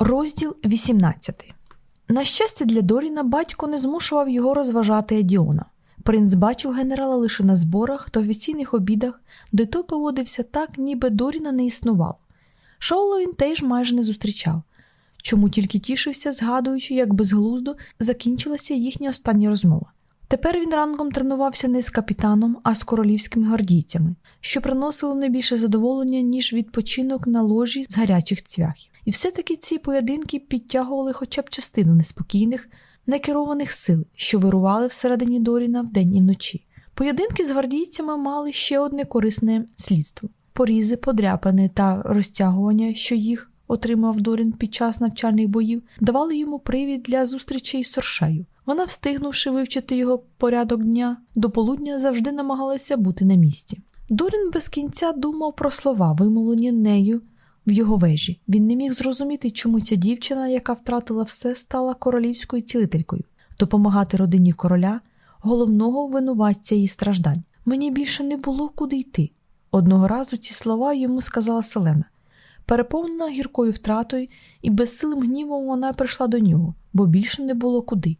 Розділ 18 На щастя, для Доріна батько не змушував його розважати Едіона. Принц бачив генерала лише на зборах та офіційних обідах, де той поводився так, ніби Доріна не існував. Шоула він теж майже не зустрічав, чому тільки тішився, згадуючи, як безглуздо закінчилася їхня остання розмова. Тепер він ранком тренувався не з капітаном, а з королівськими гвардійцями, що приносило не більше задоволення, ніж відпочинок на ложі з гарячих цвяхів. І все-таки ці поєдинки підтягували хоча б частину неспокійних, некерованих сил, що вирували всередині Доріна вдень і вночі. Поєдинки з гвардійцями мали ще одне корисне слідство: порізи, подряпини та розтягування, що їх отримав Дорін під час навчальних боїв, давали йому привід для зустрічей з Соршею. Вона, встигнувши вивчити його порядок дня, до полудня завжди намагалася бути на місці. Дорін без кінця думав про слова, вимовлені нею в його вежі. Він не міг зрозуміти, чому ця дівчина, яка втратила все, стала королівською цілителькою, допомагати родині короля, головного винуватця її страждань. Мені більше не було куди йти. Одного разу ці слова йому сказала Селена. Переповнена гіркою втратою і безсилим гнівом вона прийшла до нього, бо більше не було куди.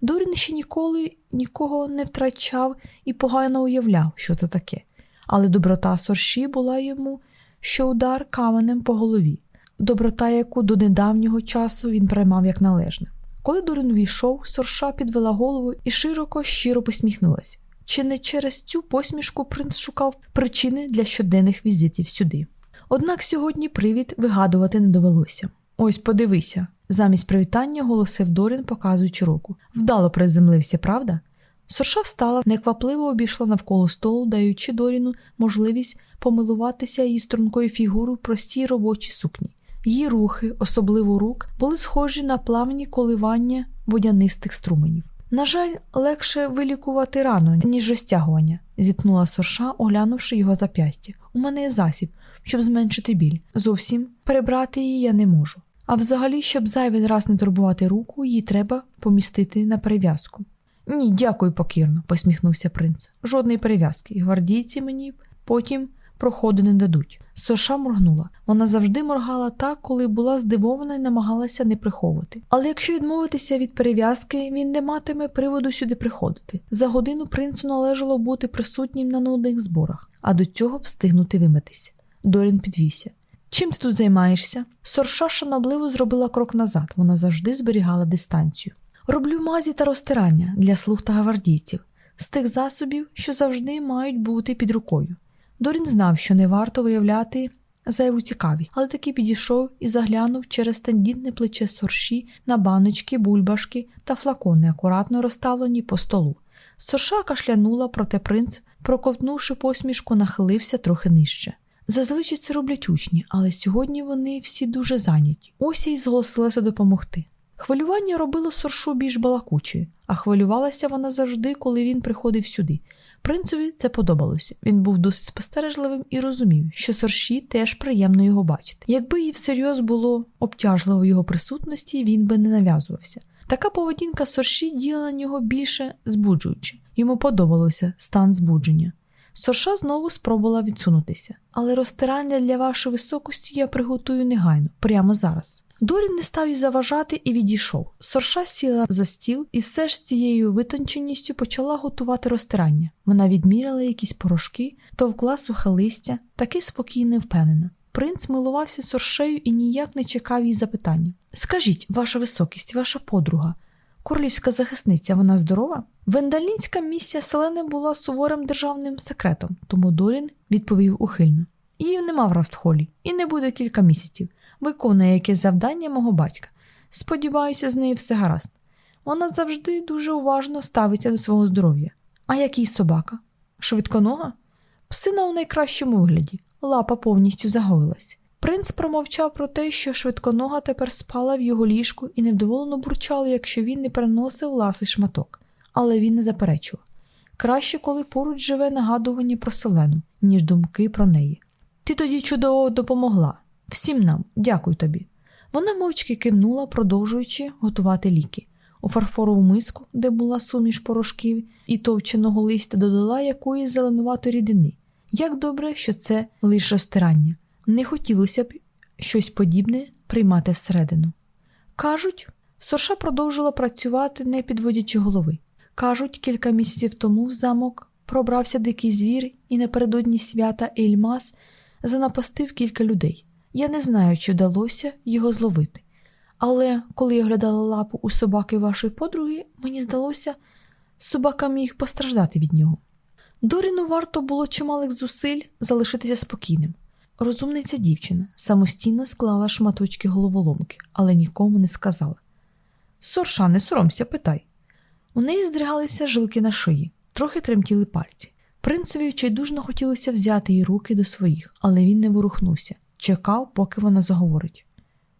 Дорін ще ніколи нікого не втрачав і погано уявляв, що це таке, але доброта сорші була йому що удар каменем по голові, доброта, яку до недавнього часу він приймав як належне. Коли Дорін увійшов, сорша підвела голову і широко щиро посміхнулася. Чи не через цю посмішку принц шукав причини для щоденних візитів сюди? Однак сьогодні привід вигадувати не довелося. Ось подивися, замість привітання голосив Дорін, показуючи руку. Вдало приземлився, правда? Сорша встала, неквапливо обійшла навколо столу, даючи Доріну можливість помилуватися її стрункою фігурою в простій робочій сукні. Її рухи, особливо рук, були схожі на плавні коливання водянистих струменів. На жаль, легше вилікувати рану, ніж розтягування, зітхнула сорша, оглянувши його зап'ястя. У мене є засіб, щоб зменшити біль. Зовсім перебрати її я не можу. А взагалі, щоб зайвий раз не турбувати руку, її треба помістити на перев'язку. Ні, дякую покірно, посміхнувся принц. Жодної перев'язки. Гвардійці мені потім проходу не дадуть. Соша моргнула. Вона завжди моргала так, коли була здивована і намагалася не приховувати. Але якщо відмовитися від перев'язки, він не матиме приводу сюди приходити. За годину принцу належало бути присутнім на нудних зборах, а до цього встигнути вимитися. Дорін підвівся. Чим ти тут займаєшся? Сорша шанобливо зробила крок назад. Вона завжди зберігала дистанцію. Роблю мазі та розтирання для слуг та гвардійців з тих засобів, що завжди мають бути під рукою. Дорін знав, що не варто виявляти зайву цікавість, але таки підійшов і заглянув через тендітне плече сорші на баночки, бульбашки та флакони, акуратно розставлені по столу. Сорша кашлянула, проте принц, проковтнувши посмішку, нахилився трохи нижче. Зазвичай це роблять учні, але сьогодні вони всі дуже зайняті. Ось і зголосилася допомогти. Хвилювання робило соршу більш балакучою, а хвилювалася вона завжди, коли він приходив сюди. Принцеві це подобалося. Він був досить спостережливим і розумів, що сорші теж приємно його бачити. Якби їй всерйоз було обтяжливо його присутності, він би не нав'язувався. Така поведінка сорші діла на нього більше збуджуючи. Йому подобалося стан збудження. Сорша знову спробувала відсунутися, але розтирання для вашої високості я приготую негайно, прямо зараз. Дорін не став їй заважати і відійшов. Сорша сіла за стіл і все ж з цією витонченістю почала готувати розтирання. Вона відміряла якісь порошки, товкла сухе листя, таки спокійно впевнена. Принц милувався соршею і ніяк не чекав її запитання. Скажіть, ваша високість, ваша подруга, королівська захисниця, вона здорова? Вендалінська місія Селени була суворим державним секретом, тому Дорін відповів ухильно. Її нема в Рафтхолі і не буде кілька місяців виконує якесь завдання мого батька. Сподіваюся, з нею все гаразд. Вона завжди дуже уважно ставиться до свого здоров'я. А який собака? Швидконога? Псина у найкращому вигляді, лапа повністю загоїлась. Принц промовчав про те, що швидконога тепер спала в його ліжку і невдоволено бурчала, якщо він не переносив ласий шматок, але він не заперечував. Краще, коли поруч живе нагадування про селену, ніж думки про неї. Ти тоді чудово допомогла, Всім нам, дякую тобі. Вона мовчки кивнула, продовжуючи готувати ліки. У фарфорову миску, де була суміш порошків і товченого листя, додала якоїсь зеленуватої рідини. Як добре, що це лише розтирання. Не хотілося б щось подібне приймати всередину. Кажуть, Сорша продовжила працювати, не підводячи голови. Кажуть, кілька місяців тому в замок пробрався дикий звір і напередодні свята Ельмас занапастив кілька людей. Я не знаю, чи вдалося його зловити. Але коли я оглядала лапу у собаки вашої подруги, мені здалося, собака міг постраждати від нього. Доріну варто було чималих зусиль залишитися спокійним. Розумниця дівчина самостійно склала шматочки головоломки, але нікому не сказала. Сорша, не соромся, питай. У неї здригалися жилки на шиї, трохи тремтіли пальці. Принцеві відчайдужно хотілося взяти її руки до своїх, але він не ворухнувся, чекав, поки вона заговорить.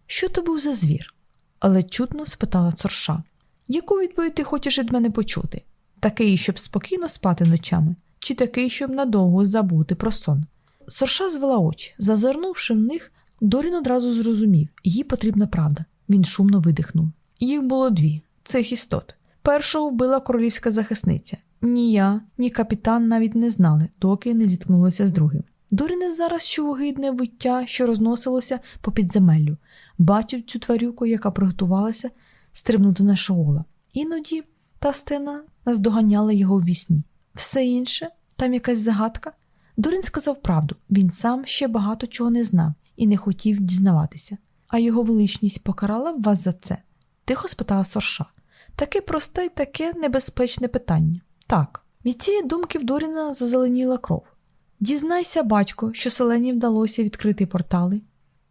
Що то був за звір? Але чутно спитала цорша. Яку відповідь ти хочеш від мене почути? Такий, щоб спокійно спати ночами, чи такий, щоб надовго забути про сон? Сорша звела очі, зазирнувши в них, Дорін одразу зрозумів, їй потрібна правда. Він шумно видихнув. Їх було дві цих істот. Першого вбила королівська захисниця. Ні я, ні капітан навіть не знали, доки не зіткнулися з другим. Доріне зараз чув огидне виття, що розносилося по підземеллю, бачив цю тварюку, яка приготувалася стрибнути на шаола. Іноді та стена наздоганяла його в вісні. Все інше, там якась загадка. Дорін сказав правду, він сам ще багато чого не знав і не хотів дізнаватися. А його величність покарала вас за це? Тихо спитала Сорша. Таке просте й таке небезпечне питання. Так, від цієї думки в Доріна зазеленіла кров. Дізнайся, батько, що селені вдалося відкрити портали.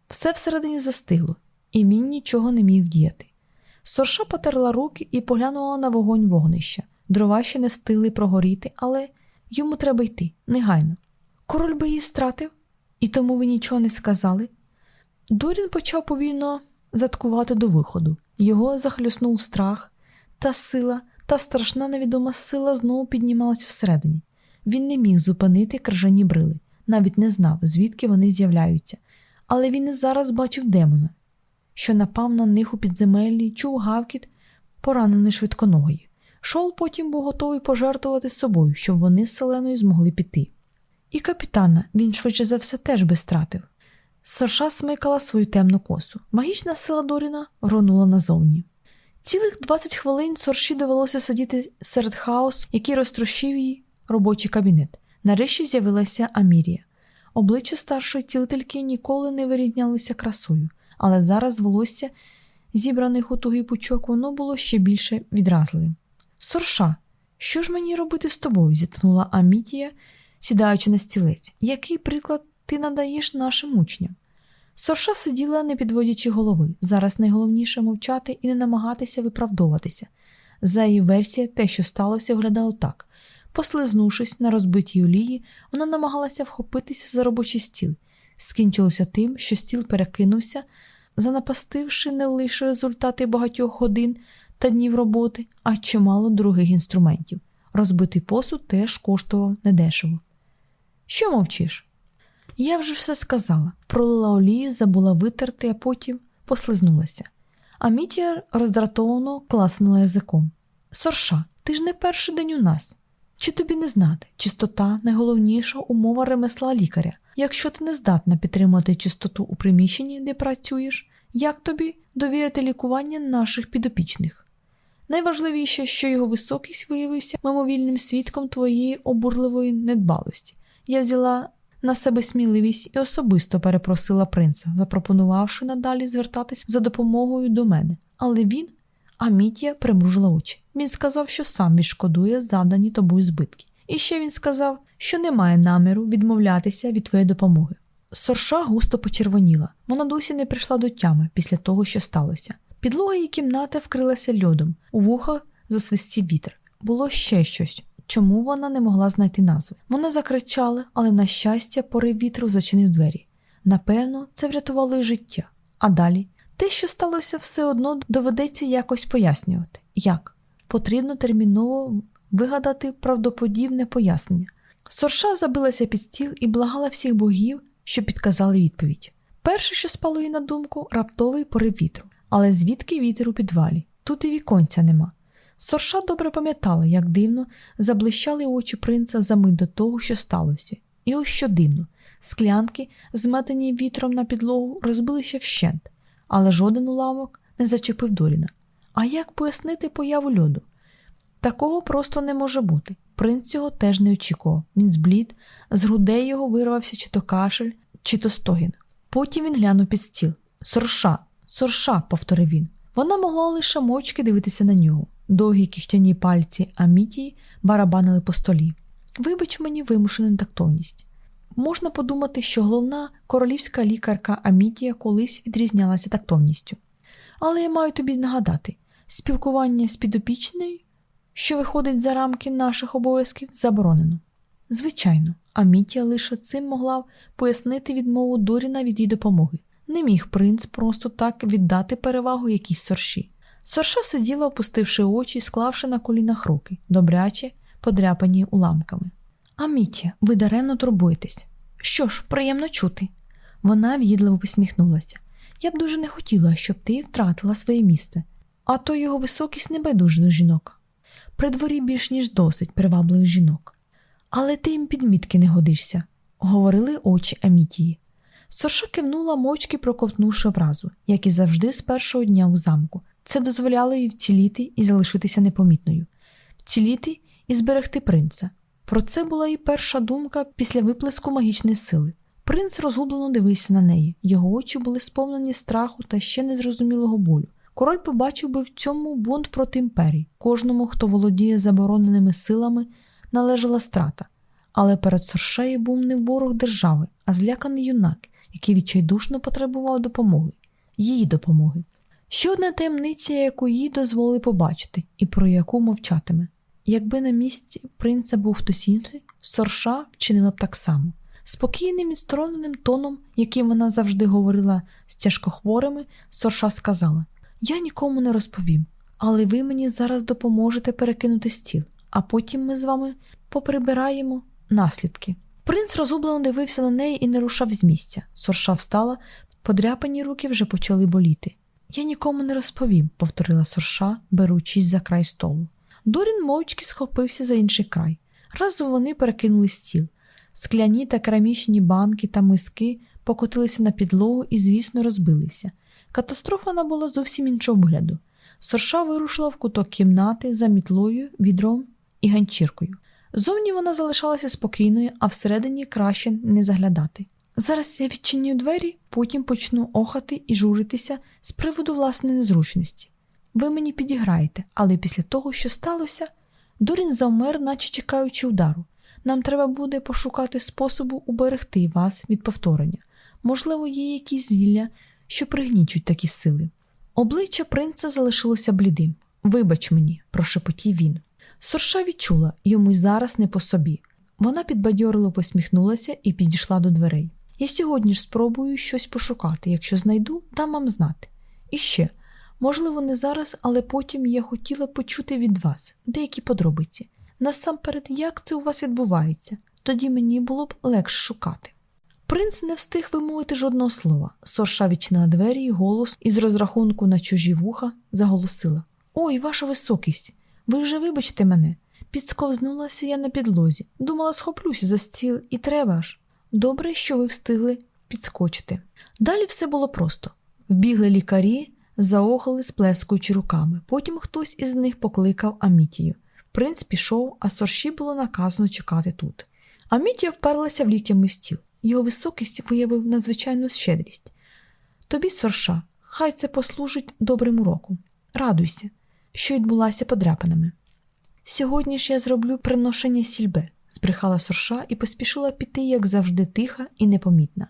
Все всередині застило, і він нічого не міг вдіяти. Сорша потерла руки і поглянула на вогонь вогнища. Дрова ще не встигли прогоріти, але йому треба йти негайно. Король би її стратив, і тому ви нічого не сказали. Дорін почав повільно заткувати до виходу. Його захлюснув страх, та сила, та страшна невідома сила знову піднімалась всередині. Він не міг зупинити крижані брили, навіть не знав, звідки вони з'являються, але він і зараз бачив демона, що напав на них у підземеллі, чув гавкіт, поранений швидконогої. Шол потім був готовий пожертвувати собою, щоб вони з селеною змогли піти. І капітана він швидше за все теж би стратив. Сорша смикала свою темну косу. Магічна сила Доріна ронула назовні. Цілих 20 хвилин Сорші довелося сидіти серед хаосу, який розтрощив її робочий кабінет. Нарешті з'явилася Амірія. Обличчя старшої цілительки ніколи не вирівнялося красою, але зараз волосся, зібраних у тугий пучок, воно було ще більше відразливим. Сорша, що ж мені робити з тобою? зітхнула Амітія, сідаючи на стілець. Який приклад ти надаєш нашим учням? Сорша сиділа, не підводячи голови. Зараз найголовніше мовчати і не намагатися виправдовуватися. За її версією, те, що сталося, виглядало так. Послизнувшись на розбитій олії, вона намагалася вхопитися за робочий стіл. Скінчилося тим, що стіл перекинувся, занапастивши не лише результати багатьох годин та днів роботи, а й чимало других інструментів. Розбитий посуд теж коштував недешево. Що мовчиш? Я вже все сказала. Пролила олію, забула витерти, а потім послизнулася. А Мітія роздратовано класнула язиком. Сорша, ти ж не перший день у нас. Чи тобі не знати, чистота найголовніша умова ремесла лікаря. Якщо ти не здатна підтримати чистоту у приміщенні, де працюєш, як тобі довірити лікування наших підопічних? Найважливіше, що його високість виявився мимовільним свідком твоєї обурливої недбалості. Я взяла на себе сміливість і особисто перепросила принца, запропонувавши надалі звертатись за допомогою до мене. Але він, Амітія, примружила очі. Він сказав, що сам відшкодує завдані тобою збитки. І ще він сказав, що не має наміру відмовлятися від твоєї допомоги. Сорша густо почервоніла. Вона досі не прийшла до тями після того, що сталося. Підлога її кімнати вкрилася льодом, у вухах засвистів вітер. Було ще щось, чому вона не могла знайти назви. Вона закричала, але, на щастя, порив вітру зачинив двері. Напевно, це врятувало й життя. А далі те, що сталося, все одно доведеться якось пояснювати. Як? Потрібно терміново вигадати правдоподібне пояснення. Сорша забилася під стіл і благала всіх богів, що підказали відповідь. Перше, що спало їй на думку, раптовий порив вітру. Але звідки вітер у підвалі? Тут і віконця нема. Сорша добре пам'ятала, як дивно заблищали очі принца за мить до того, що сталося. І ось що дивно: склянки, зметені вітром на підлогу, розбилися вщент, але жоден уламок не зачепив Доріна. А як пояснити появу льоду? Такого просто не може бути. Принц цього теж не очікував. Він зблід, з грудей його вирвався чи то кашель, чи то стогін. Потім він глянув під стіл. Сорша, сорша, повторив він. Вона могла лише мовчки дивитися на нього. Довгі кіхтяні пальці Амітії барабанили по столі. Вибач мені вимушену нетактовність. Можна подумати, що головна королівська лікарка Амітія колись відрізнялася тактовністю. Але я маю тобі нагадати, спілкування з підопічною, що виходить за рамки наших обов'язків, заборонено. Звичайно, Амітія лише цим могла пояснити відмову Доріна від її допомоги. Не міг принц просто так віддати перевагу якійсь сорші. Сорша сиділа, опустивши очі, склавши на колінах руки, добряче подряпані уламками. Амітія, ви даремно турбуєтесь. Що ж, приємно чути. Вона в'їдливо посміхнулася. Я б дуже не хотіла, щоб ти втратила своє місце, а то його високість не байдуже до жінок. При дворі більш ніж досить привабливих жінок. Але ти їм підмітки не годишся, говорили очі Амітії. Сорша кивнула мовчки, проковтнувши образу, як і завжди з першого дня у замку. Це дозволяло їй вціліти і залишитися непомітною, вціліти і зберегти принца. Про це була її перша думка після виплеску магічної сили. Принц розгублено дивився на неї, його очі були сповнені страху та ще незрозумілого болю. Король побачив би в цьому бунт проти імперії. Кожному, хто володіє забороненими силами, належала страта. Але перед Соршею був не ворог держави, а зляканий юнак, який відчайдушно потребував допомоги, її допомоги. Ще одна таємниця, яку їй дозволили побачити, і про яку мовчатиме. Якби на місці принца був хтось інший, сорша вчинила б так само. Спокійним відстороненим тоном, яким вона завжди говорила з тяжкохворими, сорша сказала: Я нікому не розповім, але ви мені зараз допоможете перекинути стіл, а потім ми з вами поприбираємо наслідки. Принц розгублено дивився на неї і не рушав з місця. Сорша встала, подряпані руки вже почали боліти. Я нікому не розповім, повторила сорша, беручись за край столу. Дорін мовчки схопився за інший край. Разом вони перекинули стіл. Скляні та керамічні банки та миски покотилися на підлогу і, звісно, розбилися. Катастрофа набула зовсім іншого вигляду. Сорша вирушила в куток кімнати за мітлою, відром і ганчіркою. Зовні вона залишалася спокійною, а всередині краще не заглядати. Зараз я відчиню двері, потім почну охати і журитися з приводу власної незручності. Ви мені підіграєте, але після того, що сталося, Дорін завмер, наче чекаючи удару. Нам треба буде пошукати способу уберегти вас від повторення. Можливо, є якісь зілля, що пригнічуть такі сили. Обличчя принца залишилося блідим. Вибач мені, прошепотів він. Сорша відчула йому й зараз не по собі. Вона підбадьорило посміхнулася і підійшла до дверей. Я сьогодні ж спробую щось пошукати. Якщо знайду, дам вам знати. І ще, можливо, не зараз, але потім я хотіла почути від вас деякі подробиці. Насамперед, як це у вас відбувається, тоді мені було б легше шукати. Принц не встиг вимовити жодного слова. Сорша відчинила двері і голос із розрахунку на чужі вуха заголосила: Ой, ваша високість! Ви вже вибачте мене. Підсковзнулася я на підлозі. Думала, схоплюся за стіл, і треба ж. Добре, що ви встигли підскочити. Далі все було просто. Вбігли лікарі, заохали, сплескуючи руками. Потім хтось із них покликав Амітію. Принц пішов, а сорші було наказано чекати тут. Амітія вперлася в ліктями в стіл. Його високість виявив надзвичайну щедрість. Тобі, сорша, хай це послужить добрим уроком. Радуйся, що відбулася подряпинами. Сьогодні ж я зроблю приношення сільбе, збрехала сорша і поспішила піти, як завжди, тиха і непомітна.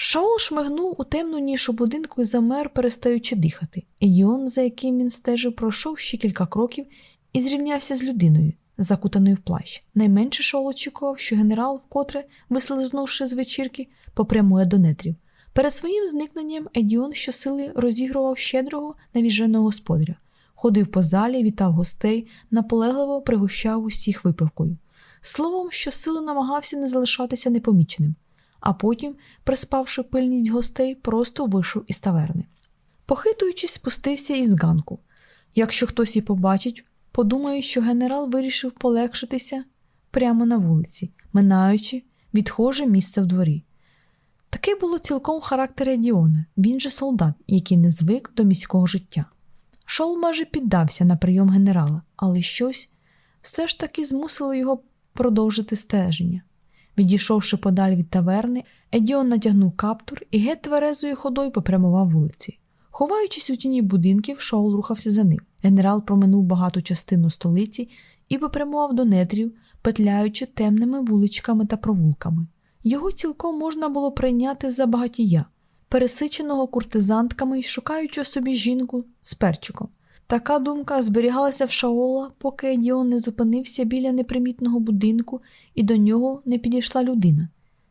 Шаол шмигнув у темну нішу будинку і замер, перестаючи дихати. Егіон, за яким він стежив, пройшов ще кілька кроків і зрівнявся з людиною, закутаною в плащ. Найменше Шаол очікував, що генерал, вкотре, вислизнувши з вечірки, попрямує до нетрів. Перед своїм зникненням Едіон щосили розігрував щедрого навіженого господаря, ходив по залі, вітав гостей, наполегливо пригощав усіх випивкою. Словом, щосили намагався не залишатися непоміченим, а потім, приспавши пильність гостей, просто вийшов із таверни. Похитуючись, спустився із ганку. Якщо хтось і побачить, подумає, що генерал вирішив полегшитися прямо на вулиці, минаючи відхоже місце в дворі. Таке було цілком характер Едіона, він же солдат, який не звик до міського життя. Шоул майже піддався на прийом генерала, але щось все ж таки змусило його продовжити стеження. Відійшовши подаль від таверни, Едіон натягнув каптур і геть тверезою ходою попрямував вулиці. Ховаючись у тіні будинків, Шоул рухався за ним. Генерал проминув багату частину столиці і попрямував до нетрів, петляючи темними вуличками та провулками. Його цілком можна було прийняти за багатія, пересиченого куртизантками й шукаючи собі жінку з перчиком. Така думка зберігалася в Шаола, поки Едіон не зупинився біля непримітного будинку і до нього не підійшла людина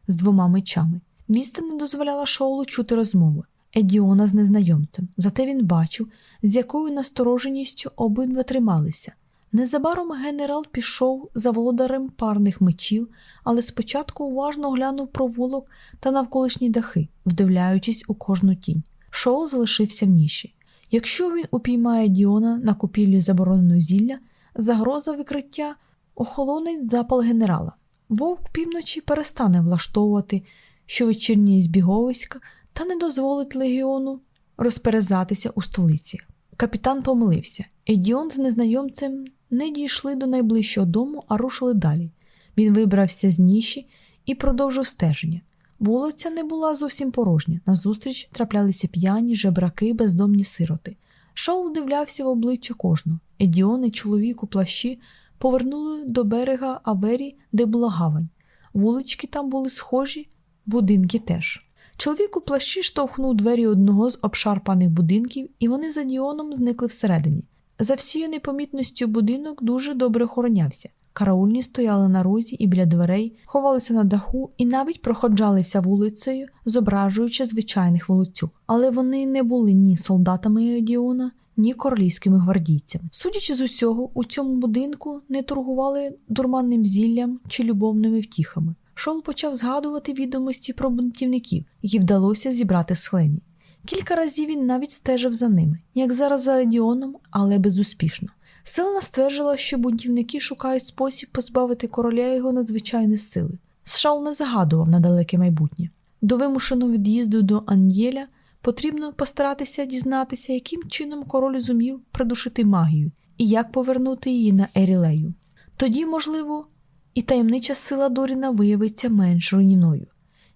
з двома мечами. Відстань не дозволяла Шаолу чути розмови Едіона з незнайомцем, зате він бачив, з якою настороженістю обидва трималися. Незабаром генерал пішов за володарем парних мечів, але спочатку уважно глянув провулок та навколишні дахи, вдивляючись у кожну тінь. Шоул залишився в ніші. Якщо він упіймає Діона на купівлі забороненого зілля, загроза викриття охолонить запал генерала. Вовк півночі перестане влаштовувати щовечірні збіговиська та не дозволить легіону розперезатися у столиці. Капітан помилився. Едіон з незнайомцем не дійшли до найближчого дому, а рушили далі. Він вибрався з ніші і продовжив стеження. Вулиця не була зовсім порожня. Назустріч траплялися п'яні, жебраки, бездомні сироти. Шоу дивлявся в обличчя кожного. Едіон і чоловік у плащі повернули до берега Авері, де була гавань. Вулички там були схожі, будинки теж. Чоловік у плащі штовхнув двері одного з обшарпаних будинків, і вони за Діоном зникли всередині. За всією непомітністю будинок дуже добре охоронявся. Караульні стояли на розі і біля дверей, ховалися на даху і навіть проходжалися вулицею, зображуючи звичайних волоцюг. Але вони не були ні солдатами Едіона, ні королівськими гвардійцями. Судячи з усього, у цьому будинку не торгували дурманним зіллям чи любовними втіхами. Шол почав згадувати відомості про бунтівників, які вдалося зібрати з Хлені. Кілька разів він навіть стежив за ними, як зараз за Едіоном, але безуспішно. Селена стверджувала, що бунтівники шукають спосіб позбавити короля його надзвичайної сили. Шаул не загадував на далеке майбутнє. До вимушеного від'їзду до Ан'єля потрібно постаратися дізнатися, яким чином король зумів придушити магію і як повернути її на Ерілею. Тоді, можливо, і таємнича сила Доріна виявиться менш руйнівною.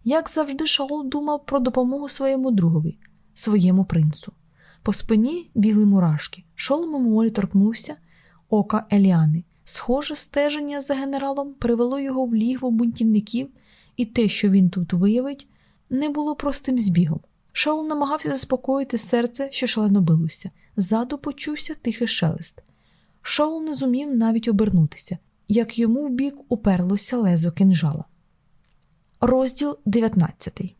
Як завжди, Шаол думав про допомогу своєму другові, своєму принцу. По спині бігли мурашки. Шол мимоволі торкнувся ока Еліани. Схоже, стеження за генералом привело його в лігво бунтівників, і те, що він тут виявить, не було простим збігом. Шаул намагався заспокоїти серце, що шалено билося. Ззаду почувся тихий шелест. Шаул не зумів навіть обернутися, як йому в бік уперлося лезо кинжала. Розділ 19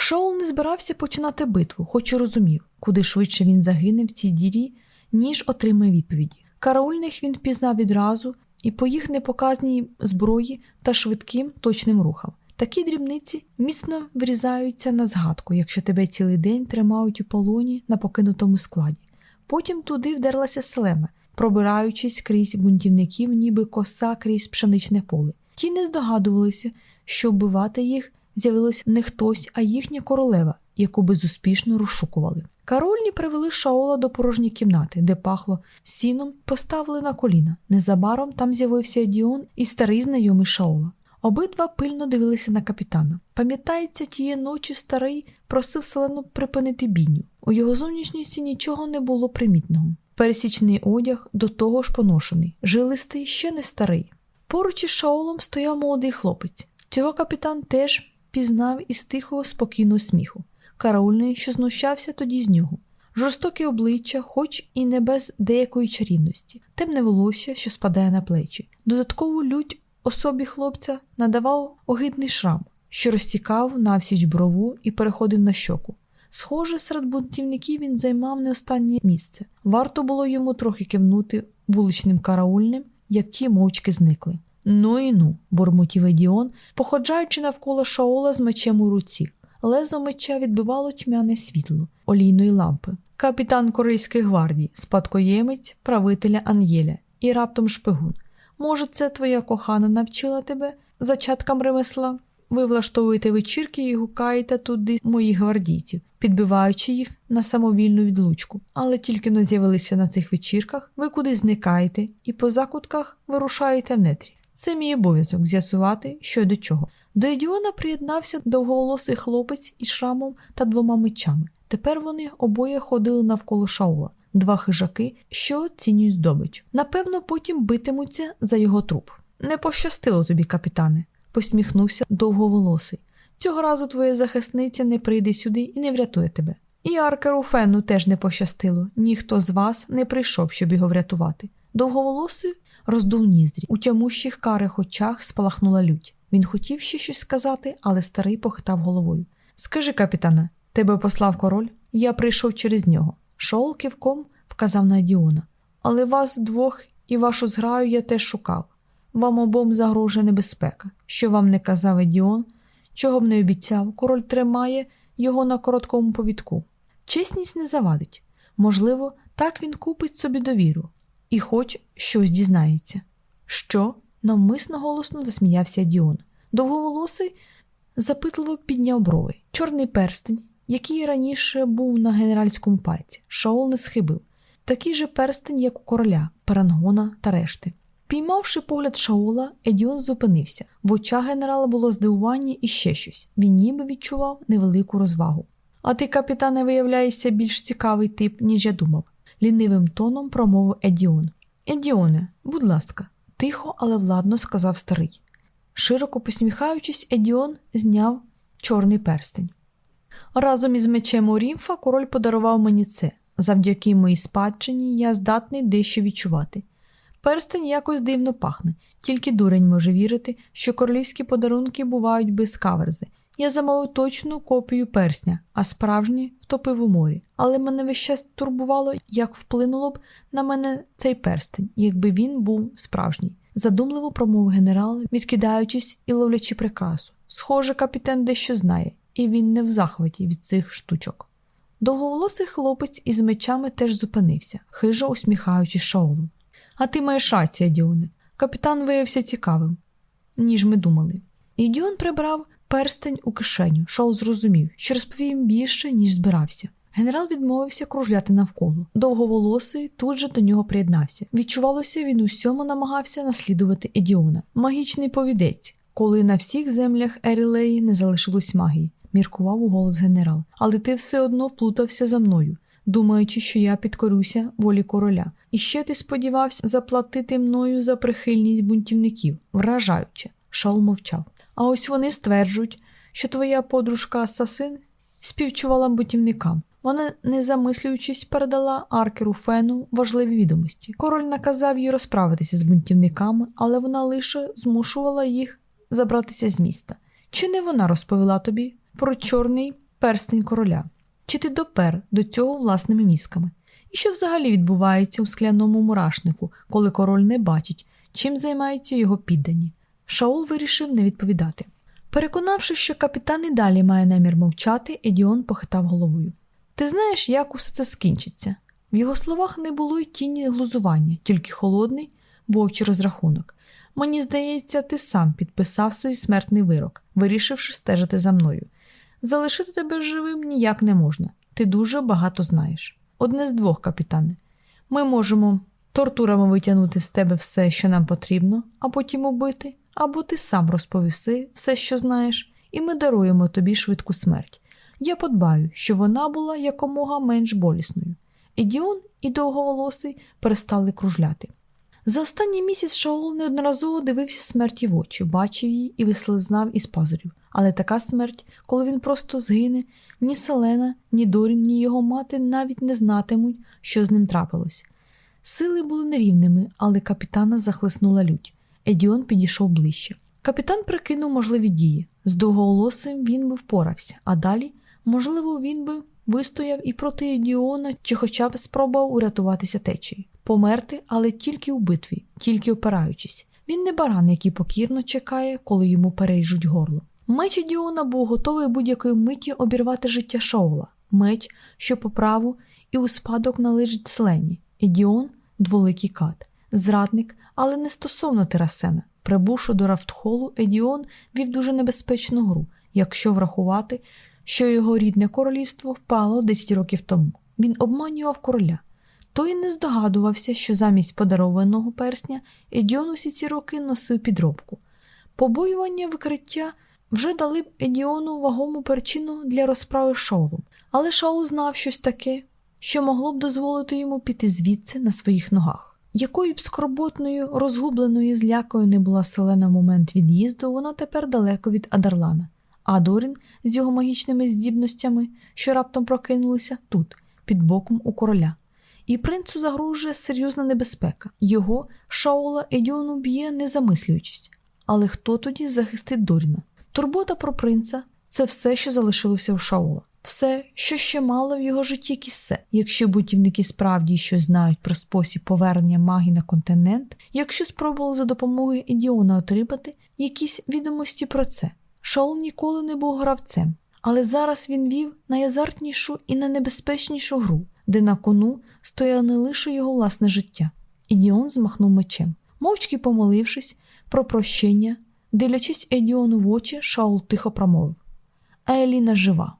Шоул не збирався починати битву, хоч і розумів, куди швидше він загине в цій дірі, ніж отримає відповіді. Караульних він впізнав відразу і по їх непоказній зброї та швидким точним рухам. Такі дрібниці міцно врізаються на згадку, якщо тебе цілий день тримають у полоні на покинутому складі. Потім туди вдерлася селена, пробираючись крізь бунтівників, ніби коса крізь пшеничне поле. Ті не здогадувалися, що вбивати їх з'явилася не хтось, а їхня королева, яку безуспішно розшукували. Карольні привели Шаола до порожньої кімнати, де пахло сіном, поставили на коліна. Незабаром там з'явився Діон і старий знайомий Шаола. Обидва пильно дивилися на капітана. Пам'ятається, тієї ночі старий просив селену припинити бійню. У його зовнішністі нічого не було примітного. Пересічний одяг до того ж поношений, жилистий ще не старий. Поруч із Шаолом стояв молодий хлопець. Цього капітан теж пізнав із тихого спокійного сміху, караульний, що знущався тоді з нього. Жорстоке обличчя, хоч і не без деякої чарівності, темне волосся, що спадає на плечі. Додаткову лють особі хлопця надавав огидний шрам, що розтікав навсіч брову і переходив на щоку. Схоже, серед бунтівників він займав не останнє місце. Варто було йому трохи кивнути вуличним караульним, як ті мовчки зникли. Ну і ну, бурмотів Едіон, походжаючи навколо шаола з мечем у руці. Лезо меча відбивало тьмяне світло олійної лампи. Капітан Корейської гвардії, спадкоємець, правителя Ан'єля і раптом шпигун. Може, це твоя кохана навчила тебе зачаткам ремесла? ви влаштовуєте вечірки і гукаєте туди моїх гвардійців, підбиваючи їх на самовільну відлучку. Але тільки но з'явилися на цих вечірках, ви кудись зникаєте і по закутках вирушаєте в нетрі. Це мій обов'язок з'ясувати, що й до чого. До Едіона приєднався довговолосий хлопець із шрамом та двома мечами. Тепер вони обоє ходили навколо Шаула, два хижаки, що оцінюють здобич. Напевно, потім битимуться за його труп. Не пощастило тобі, капітане, посміхнувся довговолосий. Цього разу твоя захисниця не прийде сюди і не врятує тебе. І Аркеру Фену теж не пощастило, ніхто з вас не прийшов, щоб його врятувати. Довговолосий роздув ніздрі. У тямущих карих очах спалахнула лють. Він хотів ще щось сказати, але старий похитав головою. Скажи, капітане, тебе послав король? Я прийшов через нього. Шоул кивком вказав на Діона. Але вас двох і вашу зграю я теж шукав. Вам обом загрожує небезпека. Що вам не казав Едіон, чого б не обіцяв, король тримає його на короткому повідку. Чесність не завадить. Можливо, так він купить собі довіру і хоч щось дізнається. Що? навмисно голосно засміявся Діон. Довговолосий запитливо підняв брови. Чорний перстень, який раніше був на генеральському пальці, Шаол не схибив, такий же перстень, як у короля, парангона та решти. Піймавши погляд Шаола, Едіон зупинився. В очах генерала було здивування і ще щось. Він ніби відчував невелику розвагу. А ти, капітане, виявляєшся більш цікавий тип, ніж я думав, лінивим тоном промовив Едіон. Едіоне, будь ласка, тихо, але владно сказав старий. Широко посміхаючись, Едіон зняв чорний перстень. Разом із мечем Орімфа король подарував мені це. Завдяки моїй спадщині я здатний дещо відчувати. Перстень якось дивно пахне, тільки дурень може вірити, що королівські подарунки бувають без каверзи. Я замовив точну копію персня, а справжній втопив у морі. Але мене весь час турбувало, як вплинуло б на мене цей перстень, якби він був справжній. Задумливо промовив генерал, відкидаючись і ловлячи прикрасу. Схоже, капітан дещо знає, і він не в захваті від цих штучок. Довговолосий хлопець із мечами теж зупинився, хижо усміхаючись Шаолу. А ти маєш рацію, Діоне. Капітан виявився цікавим, ніж ми думали. І Діон прибрав перстень у кишеню. Шоу зрозумів, що розповів більше, ніж збирався. Генерал відмовився кружляти навколо. Довговолосий тут же до нього приєднався. Відчувалося, він усьому намагався наслідувати Едіона. Магічний повідець, коли на всіх землях Ерілеї не залишилось магії, міркував у голос генерал. Але ти все одно вплутався за мною, думаючи, що я підкорюся волі короля. І ще ти сподівався заплатити мною за прихильність бунтівників, вражаючи. Шаул мовчав. А ось вони стверджують, що твоя подружка Асасин співчувала бутівникам. Вона, не замислюючись, передала Аркеру Фену важливі відомості. Король наказав їй розправитися з бунтівниками, але вона лише змушувала їх забратися з міста. Чи не вона розповіла тобі про чорний перстень короля? Чи ти допер до цього власними мізками? І що взагалі відбувається у скляному мурашнику, коли король не бачить, чим займаються його піддані? Шаул вирішив не відповідати. Переконавшись, що капітан і далі має намір мовчати, Едіон похитав головою. Ти знаєш, як усе це скінчиться? В його словах не було й тіні глузування, тільки холодний, вовчий розрахунок. Мені здається, ти сам підписав свій смертний вирок, вирішивши стежити за мною. Залишити тебе живим ніяк не можна. Ти дуже багато знаєш. Одне з двох, капітане. Ми можемо тортурами витягнути з тебе все, що нам потрібно, а потім убити, або ти сам розповіси все, що знаєш, і ми даруємо тобі швидку смерть. Я подбаю, що вона була якомога менш болісною. Ідіон і довговолосий перестали кружляти. За останній місяць Шаол неодноразово дивився смерті в очі, бачив її і вислизнав із пазурів. Але така смерть, коли він просто згине, ні Селена, ні Дорін, ні його мати навіть не знатимуть, що з ним трапилось. Сили були нерівними, але капітана захлеснула лють. Едіон підійшов ближче. Капітан прикинув можливі дії. З довголосим він би впорався, а далі, можливо, він би вистояв і проти Едіона, чи хоча б спробував урятуватися течією. Померти, але тільки у битві, тільки опираючись. Він не баран, який покірно чекає, коли йому перейжуть горло. Меч Едіона був готовий будь-якої миті обірвати життя Шаола. Меч, що по праву і у спадок належить Селені. Едіон дволикий кат, зрадник, але не стосовно Терасена. Прибувши до Рафтхолу, Едіон вів дуже небезпечну гру, якщо врахувати, що його рідне королівство впало 10 років тому. Він обманював короля. Той не здогадувався, що замість подарованого персня Едіон усі ці роки носив підробку. Побоювання викриття вже дали б Едіону вагому причину для розправи з але Шаол знав щось таке, що могло б дозволити йому піти звідси на своїх ногах. Якою б скорботною, розгубленою злякою не була селена в момент від'їзду, вона тепер далеко від Адарлана, а Дорін з його магічними здібностями, що раптом прокинулися тут, під боком у короля. І принцу загрожує серйозна небезпека. Його Шаола Едіону б'є, не замислюючись. Але хто тоді захистить Доріна? Турбота про принца це все, що залишилося у Шаола. Все, що ще мало в його житті кісе. Якщо бутівники справді щось знають про спосіб повернення магії на континент, якщо спробували за допомогою Ідіона отримати якісь відомості про це. Шаол ніколи не був гравцем, але зараз він вів найазартнішу і найнебезпечнішу гру, де на кону стояло не лише його власне життя. Ідіон змахнув мечем. Мовчки помолившись про прощення, дивлячись Едіону в очі, Шаул тихо промовив А Еліна жива.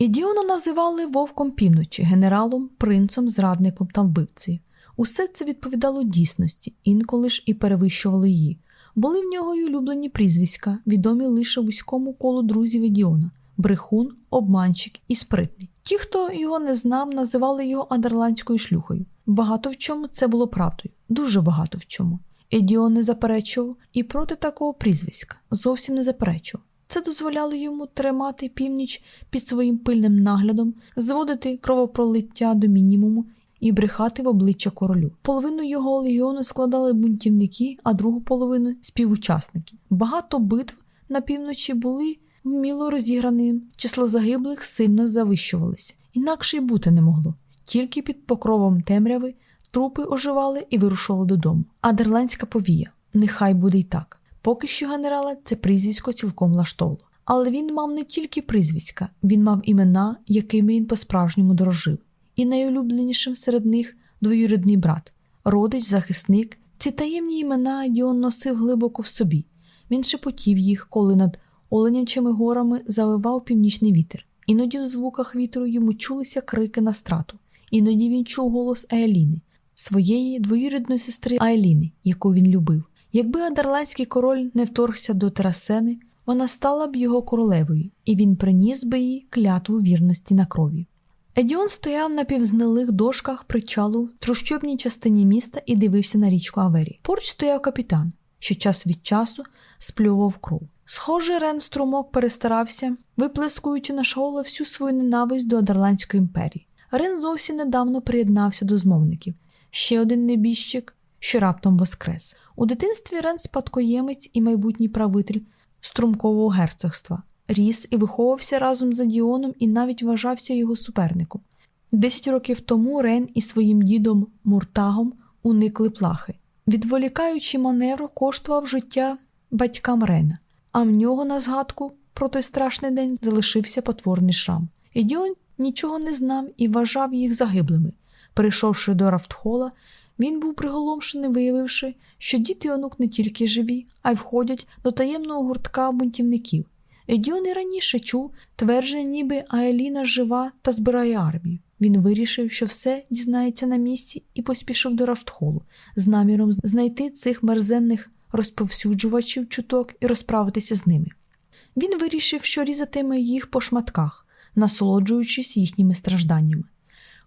Ідіона називали вовком півночі, генералом, принцем, зрадником та вбивцею. Усе це відповідало дійсності, інколи ж і перевищувало її. Були в нього й улюблені прізвиська, відомі лише вузькому колу друзів Едіона брехун, обманщик і спритний. Ті, хто його не знав, називали його адерландською шлюхою. Багато в чому це було правдою, дуже багато в чому. Едіон не заперечував і проти такого прізвиська зовсім не заперечував. Це дозволяло йому тримати північ під своїм пильним наглядом, зводити кровопролиття до мінімуму і брехати в обличчя королю. Половину його легіону складали бунтівники, а другу половину співучасники. Багато битв на півночі були вміло розіграним, число загиблих сильно завищувалося, інакше й бути не могло. Тільки під покровом темряви трупи оживали і вирушували додому. Адерландська повія, нехай буде й так. Поки що генерала це прізвисько цілком влаштовувало. Але він мав не тільки прізвиська, він мав імена, якими він по-справжньому дорожив. І найулюбленішим серед них двоюрідний брат, родич, захисник. Ці таємні імена Діон носив глибоко в собі. Він шепотів їх, коли над оленячими горами заливав північний вітер. Іноді в звуках вітру йому чулися крики на страту. Іноді він чув голос Аеліни, своєї двоюрідної сестри Аеліни, яку він любив. Якби Адерландський король не вторгся до Терасени, вона стала б його королевою, і він приніс би їй клятву вірності на крові. Едіон стояв на півзнилих дошках причалу в трущобній частині міста і дивився на річку Авері. Поруч стояв капітан, що час від часу сплював кров. Схожий Рен струмок перестарався, виплескуючи на Шаола всю свою ненависть до Адерландської імперії. Рен зовсім недавно приєднався до змовників. Ще один небіжчик, що раптом воскрес. У дитинстві Рен спадкоємець і майбутній правитель струмкового герцогства. Ріс і виховувався разом з Адіоном і навіть вважався його суперником. Десять років тому Рен і своїм дідом Муртагом уникли плахи. Відволікаючи маневру, коштував життя батькам Рена, а в нього на згадку про той страшний день залишився потворний шрам. Едіон нічого не знав і вважав їх загиблими. Прийшовши до Рафтхола, він був приголомшений, виявивши, що діти і онук не тільки живі, а й входять до таємного гуртка бунтівників. Едіон і раніше чув твердження, ніби Аеліна жива та збирає армію. Він вирішив, що все дізнається на місці, і поспішив до Рафтхолу з наміром знайти цих мерзенних розповсюджувачів чуток і розправитися з ними. Він вирішив, що різатиме їх по шматках, насолоджуючись їхніми стражданнями.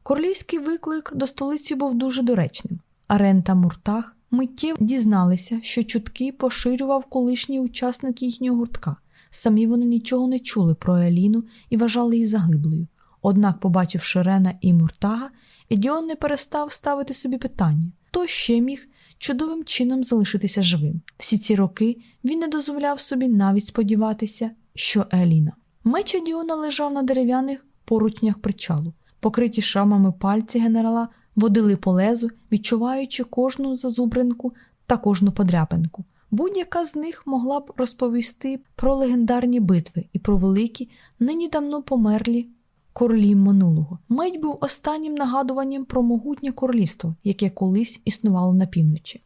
Королівський виклик до столиці був дуже доречним. Арен та Муртах миттєво дізналися, що чутки поширював колишній учасник їхнього гуртка. Самі вони нічого не чули про Еліну і вважали її загиблою. Однак, побачивши Рена і Муртага, Едіон не перестав ставити собі питання, хто ще міг чудовим чином залишитися живим. Всі ці роки він не дозволяв собі навіть сподіватися, що Еліна. Меч Едіона лежав на дерев'яних поручнях причалу. Покриті шрамами пальці генерала водили по лезу, відчуваючи кожну зазубринку та кожну подряпинку. Будь-яка з них могла б розповісти про легендарні битви і про великі, нині давно померлі королі минулого. Мить був останнім нагадуванням про могутнє королівство, яке колись існувало на півночі.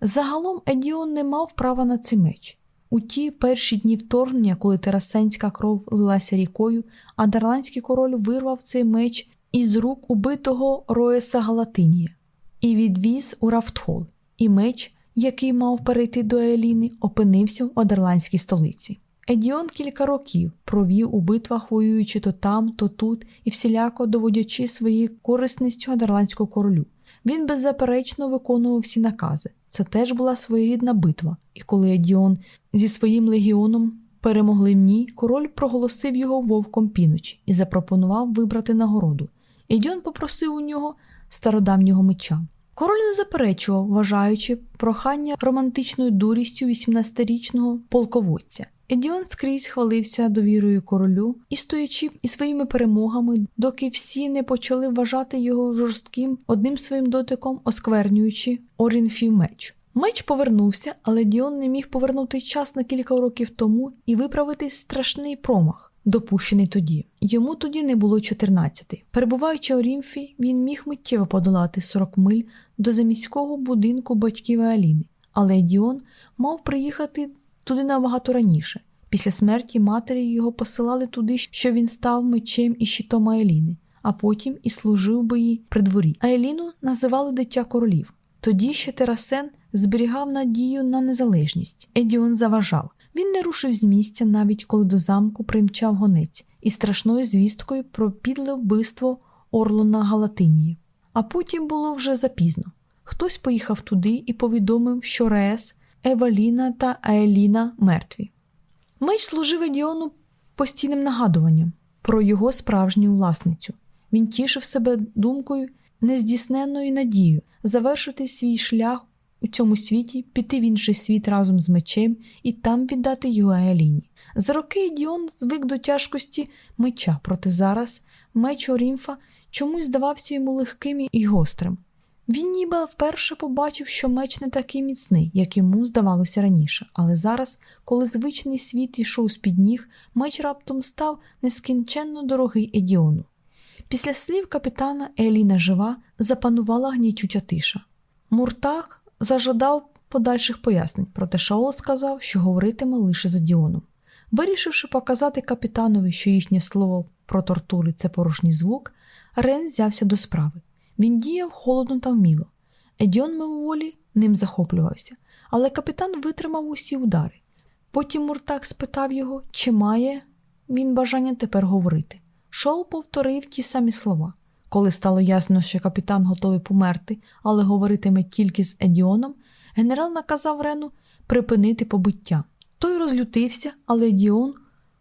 Загалом Едіон не мав права на цей меч. У ті перші дні вторгнення, коли терасенська кров лилася рікою, а дарландський король вирвав цей меч із рук убитого Роеса Галатинія і відвіз у Рафтхол, і меч, який мав перейти до Еліни, опинився в Одерландській столиці. Едіон кілька років провів у битвах, воюючи то там, то тут і всіляко доводячи своєю корисністю Адерландського королю. Він беззаперечно виконував всі накази. Це теж була своєрідна битва, і коли Едіон зі своїм легіоном перемогли в ній, король проголосив його вовком піночі і запропонував вибрати нагороду. Едіон попросив у нього стародавнього меча. Король не заперечував, вважаючи прохання романтичною дурістю 18-річного полководця. Едіон скрізь хвалився довірою королю і стоячи і своїми перемогами, доки всі не почали вважати його жорстким одним своїм дотиком, осквернюючи Орінфів меч. Меч повернувся, але Діон не міг повернути час на кілька років тому і виправити страшний промах, допущений тоді. Йому тоді не було 14. Перебуваючи у Рімфі, він міг миттєво подолати 40 миль до заміського будинку батьків Аеліни, Едіон мав приїхати туди набагато раніше. Після смерті матері його посилали туди, щоб він став мечем і щитом Аеліни, а потім і служив би їй при дворі. Аеліну називали дитя королів. Тоді ще Терасен зберігав надію на незалежність. Едіон заважав. Він не рушив з місця, навіть коли до замку примчав гонець із страшною звісткою про підле вбивство Орлона Галатинії. А потім було вже запізно. Хтось поїхав туди і повідомив, що Рес Еваліна та Аеліна мертві. Меч служив Едіону постійним нагадуванням про його справжню власницю. Він тішив себе думкою нездійсненною надією завершити свій шлях у цьому світі, піти в інший світ разом з мечем і там віддати його Аеліні. За роки Едіон звик до тяжкості меча, проте зараз меч Орімфа чомусь здавався йому легким і гострим. Він ніби вперше побачив, що меч не такий міцний, як йому здавалося раніше, але зараз, коли звичний світ йшов з під ніг, меч раптом став нескінченно дорогий Едіону. Після слів капітана Еліна жива запанувала гнічуча тиша. Муртах зажадав подальших пояснень, проте Шаол сказав, що говоритиме лише за Діоном. Вирішивши показати капітанові, що їхнє слово про тортури це порожній звук, Рен взявся до справи. Він діяв холодно та вміло. Едіон мимоволі ним захоплювався, але капітан витримав усі удари. Потім Муртак спитав його, чи має він бажання тепер говорити. Шоу повторив ті самі слова. Коли стало ясно, що капітан готовий померти, але говоритиме тільки з Едіоном, генерал наказав Рену припинити побиття. Той розлютився, але Едіон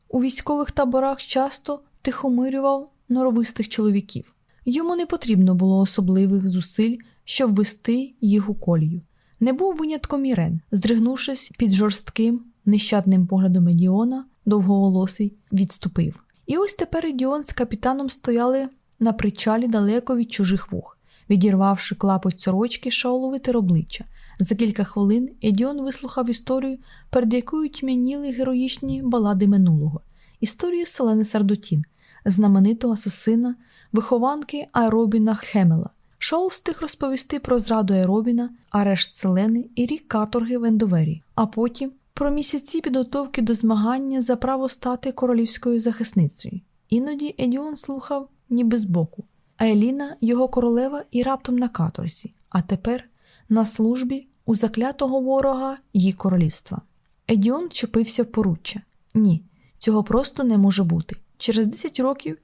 у військових таборах часто тихомирював норовистих чоловіків. Йому не потрібно було особливих зусиль, щоб вести їх у колію. Не був винятком Ірен, здригнувшись під жорстким, нещадним поглядом Едіона, довговолосий відступив. І ось тепер Едіон з капітаном стояли на причалі далеко від чужих вух, відірвавши клапоть сорочки, Шаолу витер обличчя. За кілька хвилин Едіон вислухав історію, перед якою тьмяніли героїчні балади минулого, історію Селени Сардотін, знаменитого асасина вихованки Аеробіна Хемела. Шоу встиг розповісти про зраду Аеробіна, арешт Селени і рік каторги в Ендовері, а потім про місяці підготовки до змагання за право стати королівською захисницею. Іноді Едіон слухав ніби збоку, а Еліна його королева і раптом на каторзі, а тепер на службі у заклятого ворога її королівства. Едіон чепився в поруччя. Ні, цього просто не може бути. Через 10 років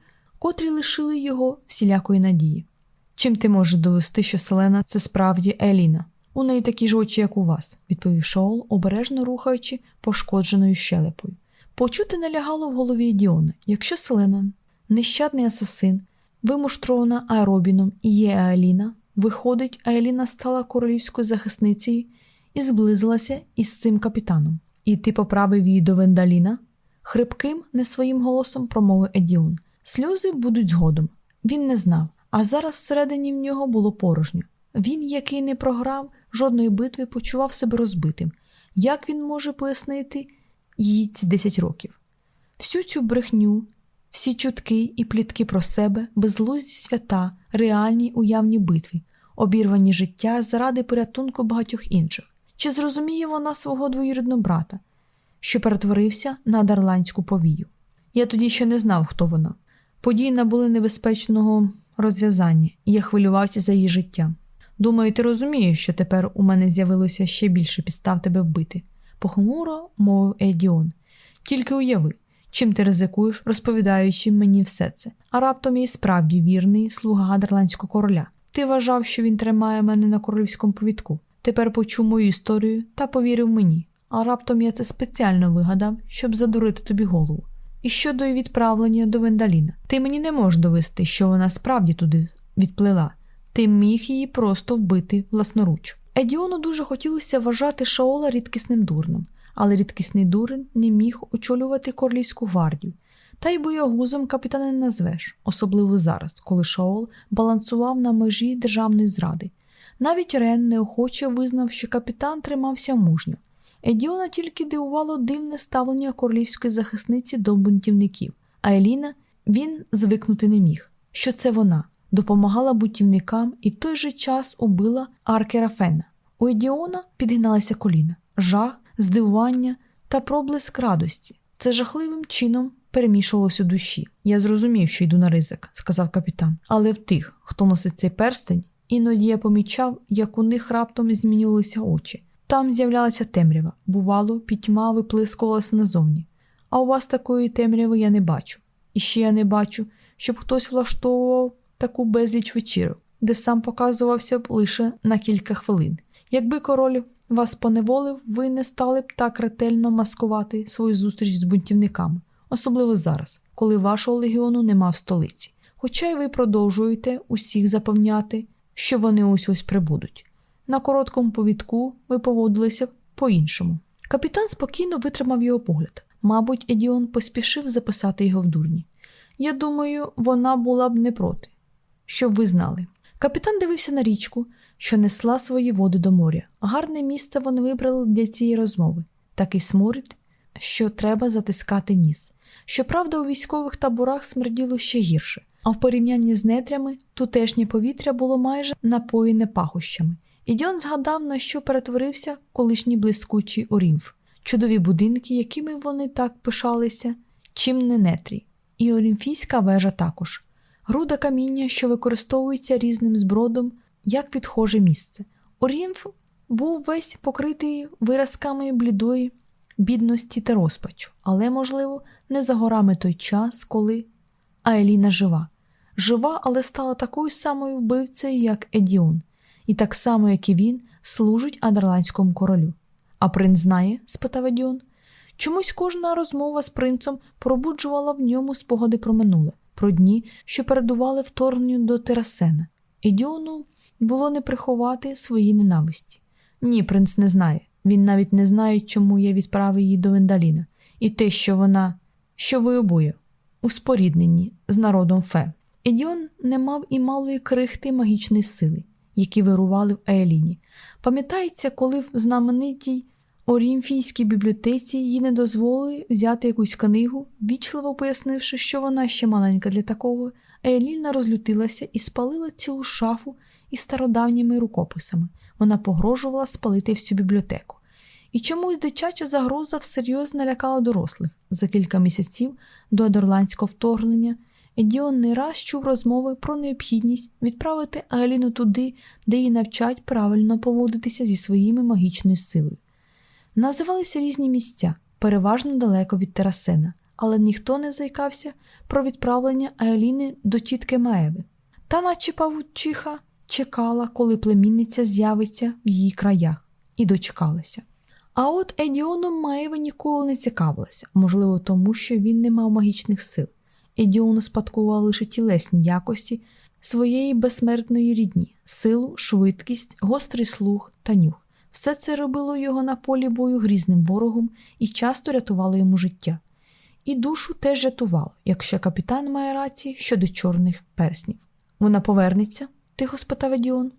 котрі лишили його всілякої надії. Чим ти можеш довести, що Селена це справді Еліна? У неї такі ж очі, як у вас, відповів Шоул, обережно рухаючи пошкодженою щелепою. Почути налягало в голові Діона, якщо Селена, нещадний асасин, вимуштрована аеробіном і є Аеліна, виходить, Аеліна стала королівською захисницею і зблизилася із цим капітаном. І ти поправив її до Вендаліна? Хрипким, не своїм голосом промовив Едіон. Сльози будуть згодом. Він не знав, а зараз всередині в нього було порожньо. Він, який не програв жодної битви, почував себе розбитим. Як він може пояснити їй ці 10 років? Всю цю брехню, всі чутки і плітки про себе, безлузді свята, реальні уявні битві, обірвані життя заради порятунку багатьох інших. Чи зрозуміє вона свого двоюрідного брата, що перетворився на дарландську повію? Я тоді ще не знав, хто вона. Події набули небезпечного розв'язання, і я хвилювався за її життя. Думаю, ти розумієш, що тепер у мене з'явилося ще більше підстав тебе вбити, похмуро мовив Едіон. Тільки уяви, чим ти ризикуєш, розповідаючи мені все це. А раптом і справді вірний слуга Гадерландського короля. Ти вважав, що він тримає мене на королівському повідку. Тепер почув мою історію та повірив мені. А раптом я це спеціально вигадав, щоб задурити тобі голову. І щодо відправлення до Вендаліна, ти мені не можеш довести, що вона справді туди відплила. Ти міг її просто вбити власноруч. Едіону дуже хотілося вважати Шаола рідкісним дурнем, але рідкісний дурень не міг очолювати королівську гвардію. Та й боягузом капітана не назвеш, особливо зараз, коли Шаол балансував на межі державної зради. Навіть Рен неохоче визнав, що капітан тримався мужньо. Едіона тільки дивувало дивне ставлення королівської захисниці до бунтівників, а Еліна він звикнути не міг, що це вона допомагала бунтівникам і в той же час убила Аркера Фена. У Едіона підгиналися коліна, жах, здивування та проблиск радості. Це жахливим чином перемішувалось у душі. Я зрозумів, що йду на ризик, сказав капітан. Але в тих, хто носить цей перстень, іноді я помічав, як у них раптом змінювалися очі. Там з'являлася темрява, бувало, пітьма виплискувалася назовні. А у вас такої темряви я не бачу. І ще я не бачу, щоб хтось влаштовував таку безліч вечірок, де сам показувався б лише на кілька хвилин. Якби король вас поневолив, ви не стали б так ретельно маскувати свою зустріч з бунтівниками, особливо зараз, коли вашого легіону нема в столиці. Хоча й ви продовжуєте усіх запевняти, що вони ось ось прибудуть. На короткому повідку ви поводилися по-іншому. Капітан спокійно витримав його погляд. Мабуть, Едіон поспішив записати його в дурні. Я думаю, вона була б не проти, щоб ви знали. Капітан дивився на річку, що несла свої води до моря. Гарне місце вони вибрали для цієї розмови, такий сморід, що треба затискати ніс. Щоправда, у військових таборах смерділо ще гірше, а в порівнянні з нетрями тутешнє повітря було майже напоєне пахощами. Ідіон згадав, на що перетворився колишній блискучий орімф, чудові будинки, якими вони так пишалися, чим не нетрі, і орімфійська вежа також, груда каміння, що використовується різним збродом, як відхоже місце. Орімф був весь покритий виразками блідої бідності та розпачу, але, можливо, не за горами той час, коли Аеліна жива. Жива, але стала такою самою вбивцею, як Едіон і так само, як і він, служить адерландському королю. А принц знає? спитав Едіон. Чомусь кожна розмова з принцем пробуджувала в ньому спогади про минуле, про дні, що передували вторгненню до Терасена. Едіону було не приховати свої ненависті. Ні, принц не знає. Він навіть не знає, чому я відправив її до Вендаліна, і те, що вона, що ви обоє, у спорідненні з народом Фе. Едіон не мав і малої крихти магічної сили які вирували в Аеліні. Пам'ятається, коли в знаменитій Орімфійській бібліотеці їй не дозволили взяти якусь книгу, вічливо пояснивши, що вона ще маленька для такого, Аеліна розлютилася і спалила цілу шафу із стародавніми рукописами. Вона погрожувала спалити всю бібліотеку. І чомусь дитяча загроза всерйоз налякала дорослих за кілька місяців до адорландського вторгнення. Едіон не раз чув розмови про необхідність відправити Айліну туди, де її навчать правильно поводитися зі своїми магічною силою. Називалися різні місця, переважно далеко від Терасена, але ніхто не заїкався про відправлення Айліни до тітки Маеви. Та, наче павучиха, чекала, коли племінниця з'явиться в її краях, і дочекалася. А от Едіоном Маєва ніколи не цікавилася, можливо, тому що він не мав магічних сил. Едіон успадкував лише тілесні якості своєї безсмертної рідні, силу, швидкість, гострий слух та нюх. Все це робило його на полі бою грізним ворогом і часто рятувало йому життя. І душу теж рятувало, якщо капітан має рації щодо чорних перснів. Вона повернеться? тихо спитав Едіон.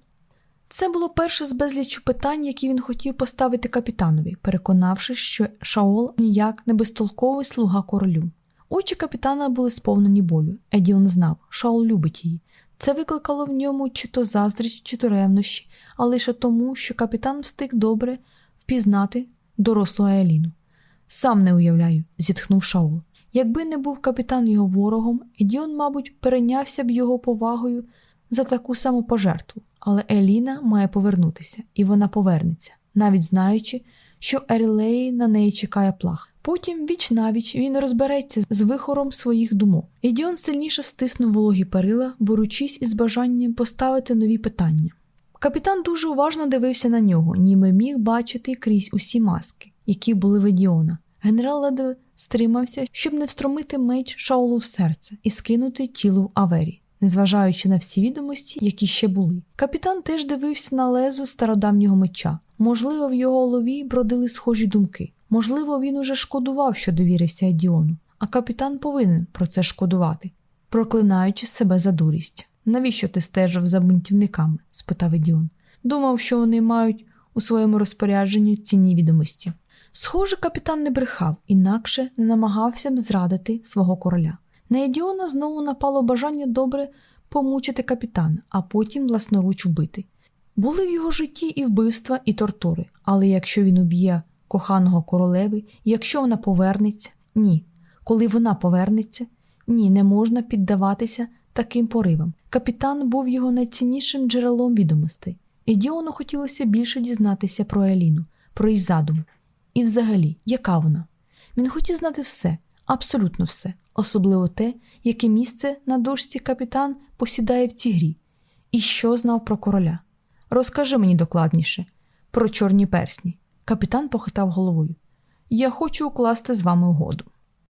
Це було перше з безлічу питань, які він хотів поставити капітанові, переконавшись, що Шаол ніяк не безтолковий слуга королю. Очі капітана були сповнені болю. Едіон знав, Шаул любить її. Це викликало в ньому чи то заздрість, чи то ревнощі, а лише тому, що капітан встиг добре впізнати дорослу Еліну. Сам не уявляю, зітхнув Шаул. Якби не був капітан його ворогом, Едіон, мабуть, перейнявся б його повагою за таку саму пожертву, але Еліна має повернутися, і вона повернеться, навіть знаючи, що Ерілеї на неї чекає плах. Потім, віч навіч, він розбереться з вихором своїх думок. Едіон сильніше стиснув вологі перила, борючись із бажанням поставити нові питання. Капітан дуже уважно дивився на нього, ніби міг бачити крізь усі маски, які були в Едіона. Генерал ледве стримався, щоб не встромити меч Шаулу в серце і скинути тіло в авері, незважаючи на всі відомості, які ще були. Капітан теж дивився на лезу стародавнього меча. Можливо, в його голові бродили схожі думки. Можливо, він уже шкодував, що довірився Едіону, а капітан повинен про це шкодувати, проклинаючи себе за дурість. Навіщо ти стежив за бунтівниками? спитав Едіон. Думав, що вони мають у своєму розпорядженні цінні відомості. Схоже, капітан не брехав, інакше не намагався б зрадити свого короля. На Едіона знову напало бажання добре помучити капітана, а потім власноруч вбити. Були в його житті і вбивства, і тортури, але якщо він уб'є коханого королеви, якщо вона повернеться, ні. Коли вона повернеться, ні, не можна піддаватися таким поривам. Капітан був його найціннішим джерелом відомостей. Едіону хотілося більше дізнатися про Еліну, про її задум. І взагалі, яка вона? Він хотів знати все, абсолютно все, особливо те, яке місце на дошці капітан посідає в цій грі, і що знав про короля. Розкажи мені докладніше про чорні персні. Капітан похитав головою. Я хочу укласти з вами угоду.